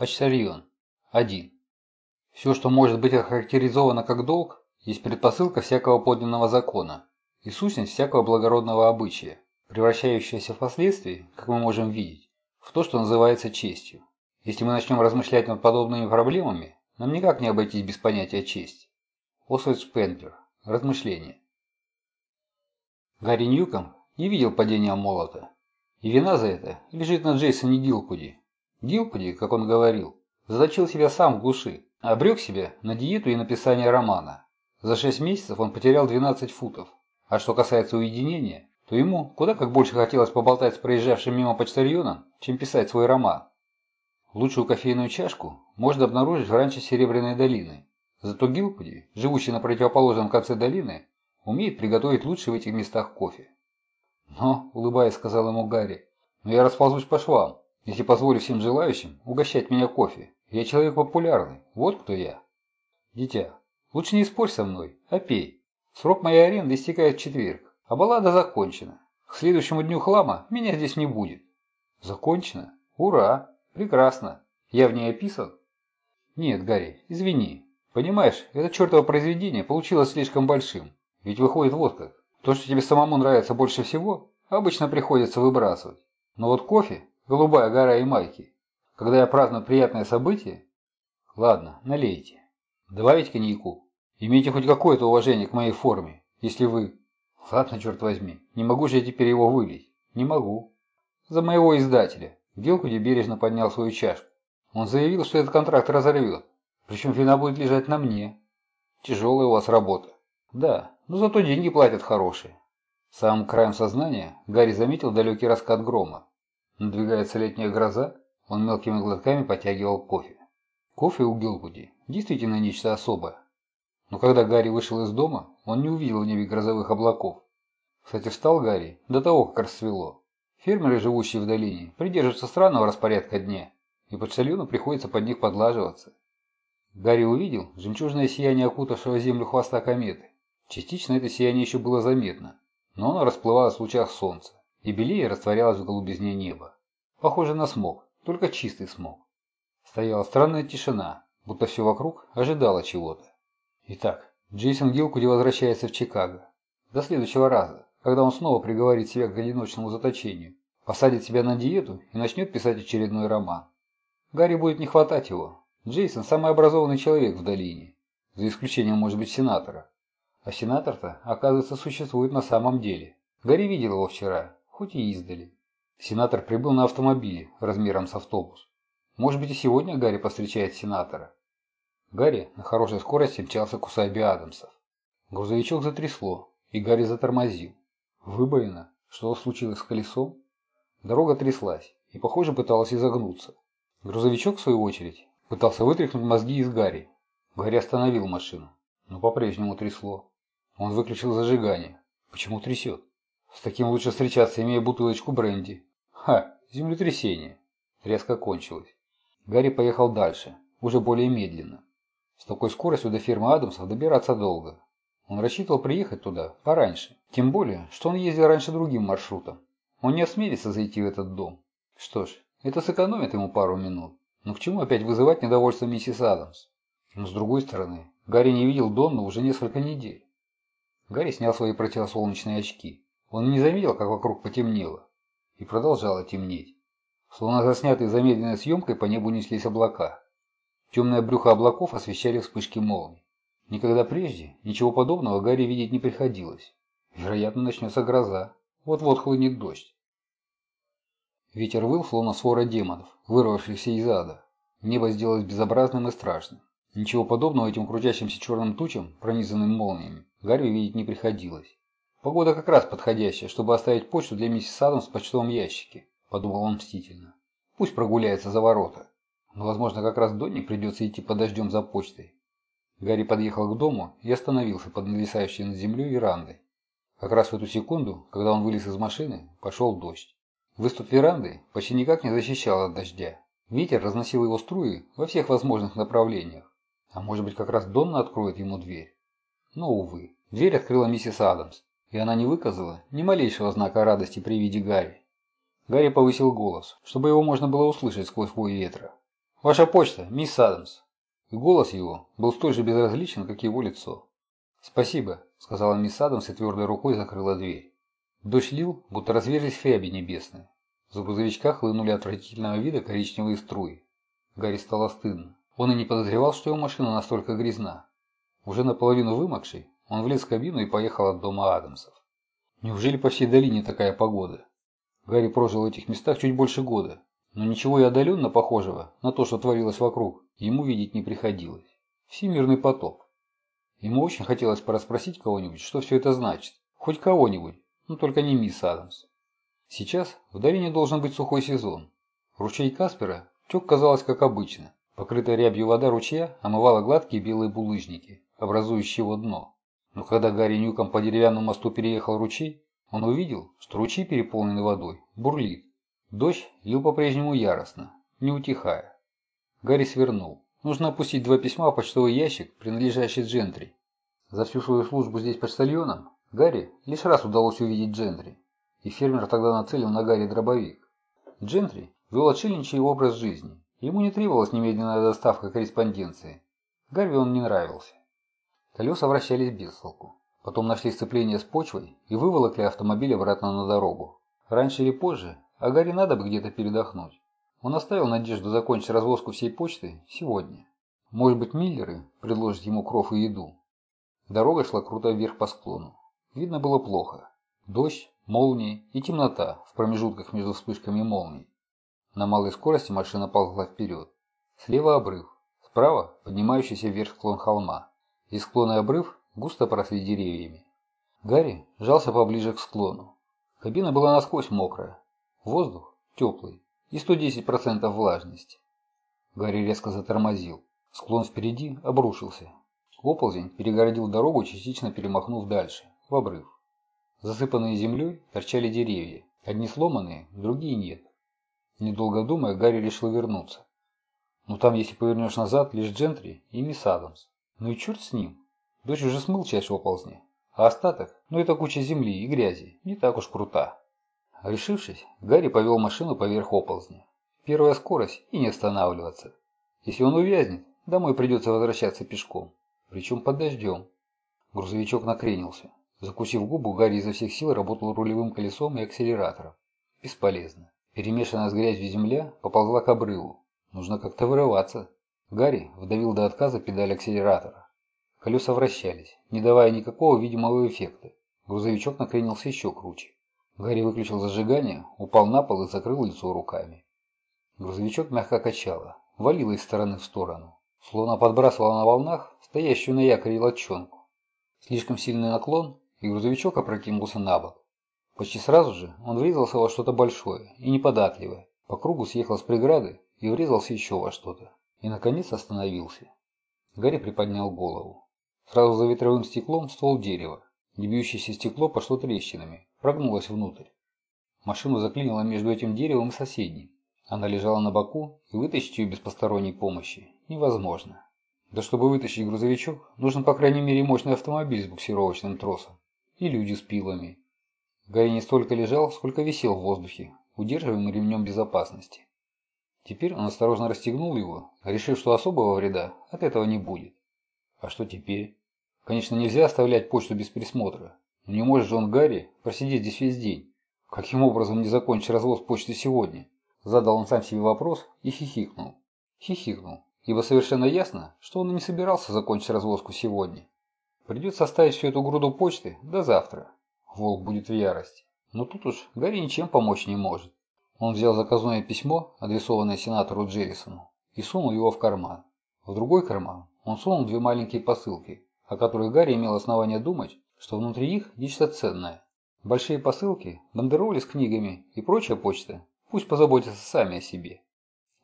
Почтальон. 1. Все, что может быть охарактеризовано как долг, есть предпосылка всякого подлинного закона и сущность всякого благородного обычая, превращающаяся впоследствии, как мы можем видеть, в то, что называется честью. Если мы начнем размышлять над подобными проблемами, нам никак не обойтись без понятия чести. Освальд Шпенглер. Размышления. Гарри Ньюком не видел падения молота, и вина за это лежит на Джейсоне Гилкуди. Гилкуди, как он говорил, заточил себя сам в глуши, обрек себя на диету и написание романа. За 6 месяцев он потерял 12 футов. А что касается уединения, то ему куда как больше хотелось поболтать с проезжавшим мимо почтальоном, чем писать свой роман. Лучшую кофейную чашку можно обнаружить в ранче Серебряной долины. Зато Гилкуди, живущий на противоположном конце долины, умеет приготовить лучший в этих местах кофе. «Но», – улыбаясь, сказал ему Гарри, – «но я расползусь по швам, если позволю всем желающим угощать меня кофе. Я человек популярный, вот кто я». «Дитя, лучше не спорь со мной, а пей. Срок моей аренды истекает в четверг, а баллада закончена. К следующему дню хлама меня здесь не будет». «Закончено? Ура! Прекрасно. Я в ней описан?» «Нет, Гарри, извини. Понимаешь, это чертово произведение получилось слишком большим. Ведь выходит вот как. То, что тебе самому нравится больше всего, обычно приходится выбрасывать. Но вот кофе, голубая гора и майки, когда я праздную приятное событие... Ладно, налейте. Добавить коньяку. Имейте хоть какое-то уважение к моей форме, если вы... Ладно, черт возьми, не могу же я теперь его вылить. Не могу. За моего издателя. Гелкуди бережно поднял свою чашку. Он заявил, что этот контракт разорвет. Причем вина будет лежать на мне. Тяжелая у вас работа. Да, но зато деньги платят хорошие. Самым краем сознания Гарри заметил далекий раскат грома. Надвигается летняя гроза, он мелкими глотками потягивал кофе. Кофе у Гилгуди действительно нечто особое. Но когда Гарри вышел из дома, он не увидел в небе грозовых облаков. Кстати, встал Гарри до того, как рассвело. Фермеры, живущие в долине, придерживаются странного распорядка дня, и почтальону приходится под них подлаживаться. Гарри увидел жемчужное сияние окутавшего землю хвоста кометы. Частично это сияние еще было заметно, но оно расплывалось в лучах солнца и белее растворялось в голубизне неба. Похоже на смог, только чистый смог. Стояла странная тишина, будто все вокруг ожидало чего-то. Итак, Джейсон Гилкуди возвращается в Чикаго. До следующего раза, когда он снова приговорит себя к одиночному заточению, посадит себя на диету и начнет писать очередной роман. Гарри будет не хватать его. Джейсон – самый образованный человек в долине, за исключением, может быть, сенатора. А сенатор-то, оказывается, существует на самом деле. Гарри видел его вчера, хоть и издали. Сенатор прибыл на автомобиле размером с автобус. Может быть и сегодня Гарри повстречает сенатора. Гарри на хорошей скорости мчался к усадьбе Адамсов. Грузовичок затрясло, и Гарри затормозил. Выбоина? Что случилось с колесом? Дорога тряслась и, похоже, пыталась изогнуться. Грузовичок, в свою очередь, пытался вытряхнуть мозги из Гарри. Гарри остановил машину, но по-прежнему трясло. Он выключил зажигание. Почему трясет? С таким лучше встречаться, имея бутылочку бренди. Ха, землетрясение. Резко кончилось. Гарри поехал дальше, уже более медленно. С такой скоростью до фермы Адамсов добираться долго. Он рассчитывал приехать туда пораньше. Тем более, что он ездил раньше другим маршрутом. Он не осмелится зайти в этот дом. Что ж, это сэкономит ему пару минут. Но к чему опять вызывать недовольство миссис Адамс? Но с другой стороны, Гарри не видел Донну уже несколько недель. Гарри снял свои противосолнечные очки. Он не заметил, как вокруг потемнело. И продолжало темнеть. Словно заснятые замедленной съемкой по небу неслись облака. Темное брюхо облаков освещали вспышки молний. Никогда прежде ничего подобного Гарри видеть не приходилось. Вероятно, начнется гроза. Вот-вот хлынет дождь. Ветер выл, словно свора демонов, вырвавшихся из ада. Небо сделалось безобразным и страшным. Ничего подобного этим крутящимся черным тучам, пронизанным молниями, Гарри видеть не приходилось. «Погода как раз подходящая, чтобы оставить почту для миссис Адамс в почтовом ящике», – подумал он мстительно. «Пусть прогуляется за ворота. Но, возможно, как раз Донни придется идти под дождем за почтой». Гарри подъехал к дому и остановился под нависающей над землей верандой. Как раз в эту секунду, когда он вылез из машины, пошел дождь. Выступ веранды почти никак не защищал от дождя. Ветер разносил его струи во всех возможных направлениях. А может быть, как раз Донна откроет ему дверь? Но, увы, дверь открыла миссис Адамс, и она не выказала ни малейшего знака радости при виде Гарри. Гарри повысил голос, чтобы его можно было услышать сквозь вой ветра. «Ваша почта, мисс Адамс». И голос его был столь же безразличен, как его лицо. «Спасибо», — сказала мисс Адамс и твердой рукой закрыла дверь. Дождь лил, будто разверзлись ряби небесные. За грузовичка хлынули отвратительного вида коричневые струи. Гарри стало стыдно. Он и не подозревал, что его машина настолько грязна. Уже наполовину вымокший, он влез в кабину и поехал от дома Адамсов. Неужели по всей долине такая погода? Гарри прожил в этих местах чуть больше года, но ничего и отдаленно похожего на то, что творилось вокруг, ему видеть не приходилось. Всемирный потоп. Ему очень хотелось порасспросить кого-нибудь, что все это значит. Хоть кого-нибудь, но только не мисс Адамс. Сейчас в долине должен быть сухой сезон. Ручей Каспера тек, казалось, как обычно. Покрытая рябью вода ручья омывала гладкие белые булыжники, образующие его дно. Но когда Гарри Ньюком по деревянному мосту переехал ручей, он увидел, что ручей, переполненный водой, бурлит. Дождь лил по-прежнему яростно, не утихая. Гарри свернул. Нужно опустить два письма в почтовый ящик, принадлежащий Джентри. За всю свою службу здесь почтальоном Гарри лишь раз удалось увидеть Джентри и фермер тогда нацелил на Гарри дробовик. Джентри вел отшельничий образ жизни. Ему не требовалась немедленная доставка корреспонденции. Гарри он не нравился. Колеса вращались без толку. Потом нашли сцепление с почвой и выволокли автомобиль обратно на дорогу. Раньше или позже, а Гарри надо бы где-то передохнуть. Он оставил надежду закончить развозку всей почты сегодня. Может быть, Миллеры предложат ему кров и еду. Дорога шла круто вверх по склону. Видно было плохо. Дождь, молнии и темнота в промежутках между вспышками молний. На малой скорости машина ползла вперед. Слева обрыв, справа поднимающийся вверх склон холма. И склон и обрыв густо поросли деревьями. Гарри жался поближе к склону. Кабина была насквозь мокрая, воздух теплый и 110% влажности. Гарри резко затормозил. Склон впереди обрушился. Оползень перегородил дорогу, частично перемахнув дальше, в обрыв. Засыпанные землей торчали деревья. Одни сломанные, другие нет. Недолго думая, Гарри решил вернуться. Но там, если повернешь назад, лишь Джентри и мисс Адамс. Ну и черт с ним. Дочь уже смыл часть оползня. А остаток, ну это куча земли и грязи, не так уж крута. Решившись, Гарри повел машину поверх оползня. Первая скорость и не останавливаться. Если он увязнет, домой придется возвращаться пешком. Причем под дождем. Грузовичок накренился. Закусив губу, Гарри изо всех сил работал рулевым колесом и акселератором. Бесполезно. Перемешанная с грязью земля поползла к обрыву. Нужно как-то вырываться. Гарри вдавил до отказа педаль акселератора. Колеса вращались, не давая никакого видимого эффекта. Грузовичок накренился еще круче. Гарри выключил зажигание, упал на пол и закрыл лицо руками. Грузовичок мягко качало, валило из стороны в сторону, словно подбрасывало на волнах стоящую на якоре лодчонку. Слишком сильный наклон и грузовичок опрокинулся на бок. Почти сразу же он врезался во что-то большое и неподатливое. По кругу съехал с преграды и врезался еще во что-то. И, наконец, остановился. Гарри приподнял голову. Сразу за ветровым стеклом ствол дерева. Не бьющееся стекло пошло трещинами, прогнулось внутрь. Машину заклинило между этим деревом и соседним. Она лежала на боку, и вытащить ее без посторонней помощи невозможно. Да чтобы вытащить грузовичок, нужен по крайней мере мощный автомобиль с буксировочным тросом и люди с пилами. Гарри не столько лежал, сколько висел в воздухе, удерживаемый ремнем безопасности. Теперь он осторожно расстегнул его, решив, что особого вреда от этого не будет. А что теперь? Конечно, нельзя оставлять почту без присмотра. Но не может же он, Гарри, просидеть здесь весь день. Каким образом не закончить развоз почты сегодня? Задал он сам себе вопрос и хихикнул. Хихикнул, ибо совершенно ясно, что он и не собирался закончить развозку сегодня. Придется оставить всю эту груду почты до завтра. Волк будет в ярости. Но тут уж Гарри ничем помочь не может. Он взял заказное письмо, адресованное сенатору Джеррисону, и сунул его в карман. В другой карман он сунул две маленькие посылки, о которых Гарри имел основание думать, что внутри их нечто ценное. Большие посылки, бандероли с книгами и прочая почта пусть позаботятся сами о себе.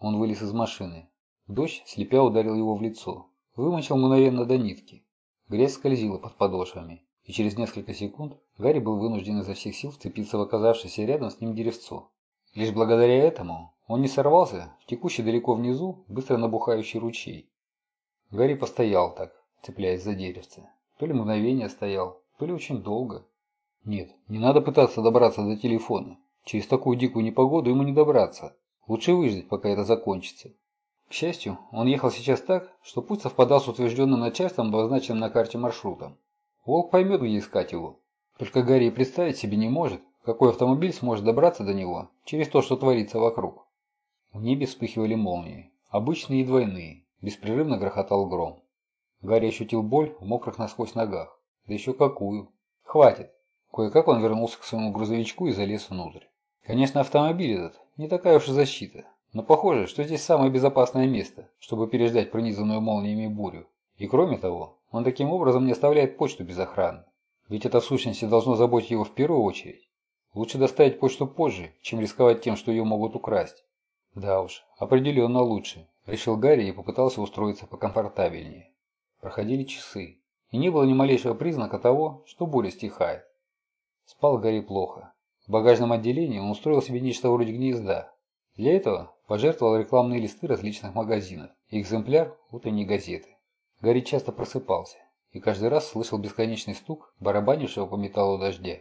Он вылез из машины. Дождь, слепя, ударил его в лицо. Вымочил мгновенно до нитки. Грязь скользила под подошвами, и через несколько секунд Гарри был вынужден изо всех сил вцепиться в оказавшееся рядом с ним деревцо. Лишь благодаря этому он не сорвался в текущий далеко внизу быстро набухающий ручей. Гарри постоял так, цепляясь за деревце. То ли мгновение стоял, то ли очень долго. Нет, не надо пытаться добраться до телефона. Через такую дикую непогоду ему не добраться. Лучше выждать, пока это закончится. К счастью, он ехал сейчас так, что путь совпадал с утвержденным начальством, обозначенным на карте маршрутом. Волк поймет, где искать его. Только Гарри представить себе не может, какой автомобиль сможет добраться до него через то, что творится вокруг. В небе вспыхивали молнии, обычные и двойные, беспрерывно грохотал гром. Гарри ощутил боль в мокрых насквозь ногах. Да еще какую. Хватит. Кое-как он вернулся к своему грузовичку и залез внутрь. Конечно, автомобиль этот не такая уж и защита. Но похоже, что здесь самое безопасное место, чтобы переждать пронизанную молниями бурю. И кроме того, он таким образом не оставляет почту без охраны. Ведь это в сущности должно заботить его в первую очередь. Лучше доставить почту позже, чем рисковать тем, что ее могут украсть. Да уж, определенно лучше, решил Гарри и попытался устроиться покомфортабельнее. Проходили часы, и не было ни малейшего признака того, что буря стихает. Спал Гарри плохо. В багажном отделении он устроил себе нечто вроде гнезда. Для этого пожертвовал рекламные листы различных магазинов и экземпляр утренней газеты. Гарри часто просыпался и каждый раз слышал бесконечный стук барабанившего по металлу дождя.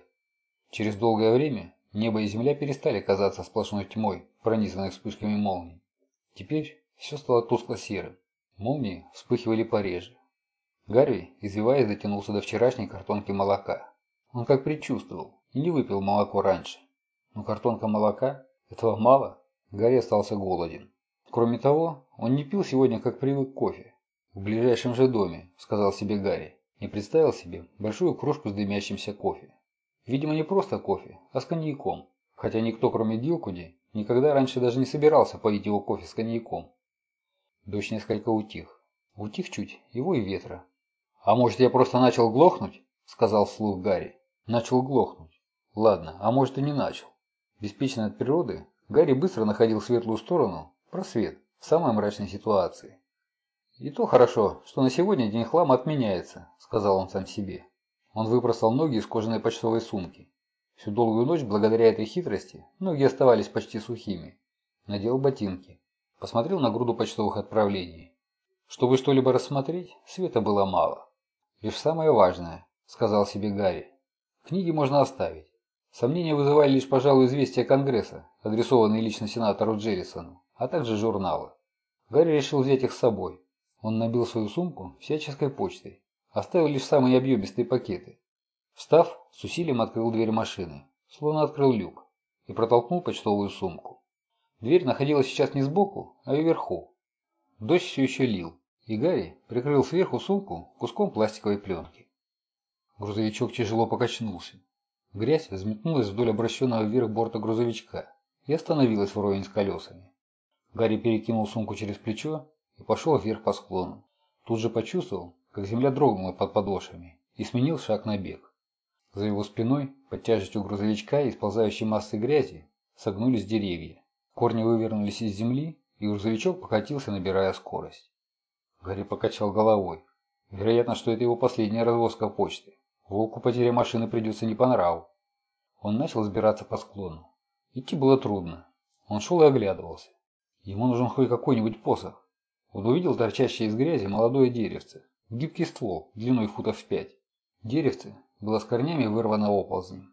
Через долгое время небо и земля перестали казаться сплошной тьмой, пронизанной вспышками молний. Теперь все стало тускло-серым. Молнии вспыхивали пореже. Гарри, извиваясь, дотянулся до вчерашней картонки молока. Он как предчувствовал не выпил молоко раньше. Но картонка молока? Этого мало? Гарри остался голоден. Кроме того, он не пил сегодня, как привык, кофе. В ближайшем же доме, сказал себе Гарри, и представил себе большую кружку с дымящимся кофе. Видимо, не просто кофе, а с коньяком. Хотя никто, кроме Дилкуди, никогда раньше даже не собирался поить его кофе с коньяком. Дождь несколько утих. Утих чуть, его и ветра. «А может, я просто начал глохнуть?» – сказал вслух Гарри. «Начал глохнуть. Ладно, а может и не начал». Беспечный от природы, Гарри быстро находил светлую сторону, просвет, в самой мрачной ситуации. «И то хорошо, что на сегодня день хлама отменяется», – сказал он сам себе. Он выбросил ноги из кожаной почтовой сумки. Всю долгую ночь, благодаря этой хитрости, ноги оставались почти сухими. Надел ботинки. Посмотрел на груду почтовых отправлений. Чтобы что-либо рассмотреть, света было мало. «Лишь самое важное», – сказал себе Гарри. «Книги можно оставить. Сомнения вызывали лишь, пожалуй, известия Конгресса, адресованные лично сенатору Джеррисону, а также журналы. Гарри решил взять их с собой. Он набил свою сумку всяческой почтой. Оставил лишь самые объемистые пакеты. Встав, с усилием открыл дверь машины, словно открыл люк, и протолкнул почтовую сумку. Дверь находилась сейчас не сбоку, а вверху. Дождь все еще лил, и Гарри прикрыл сверху сумку куском пластиковой пленки. Грузовичок тяжело покачнулся. Грязь взметнулась вдоль обращенного вверх борта грузовичка и остановилась вровень с колесами. Гарри перекинул сумку через плечо и пошел вверх по склону. Тут же почувствовал, как земля дрогнула под подошвами и сменил шаг на бег. За его спиной, под тяжестью грузовичка и сползающей массы грязи, согнулись деревья. Корни вывернулись из земли, и грузовичок покатился, набирая скорость. Гарри покачал головой. Вероятно, что это его последняя развозка почты. Волку потеря машины придется не по нраву. Он начал взбираться по склону. Идти было трудно. Он шел и оглядывался. Ему нужен хоть какой-нибудь посох. Он увидел торчащее из грязи молодое деревце. Гибкий ствол, длиной футов в пять. Деревце было с корнями вырвано оползнем.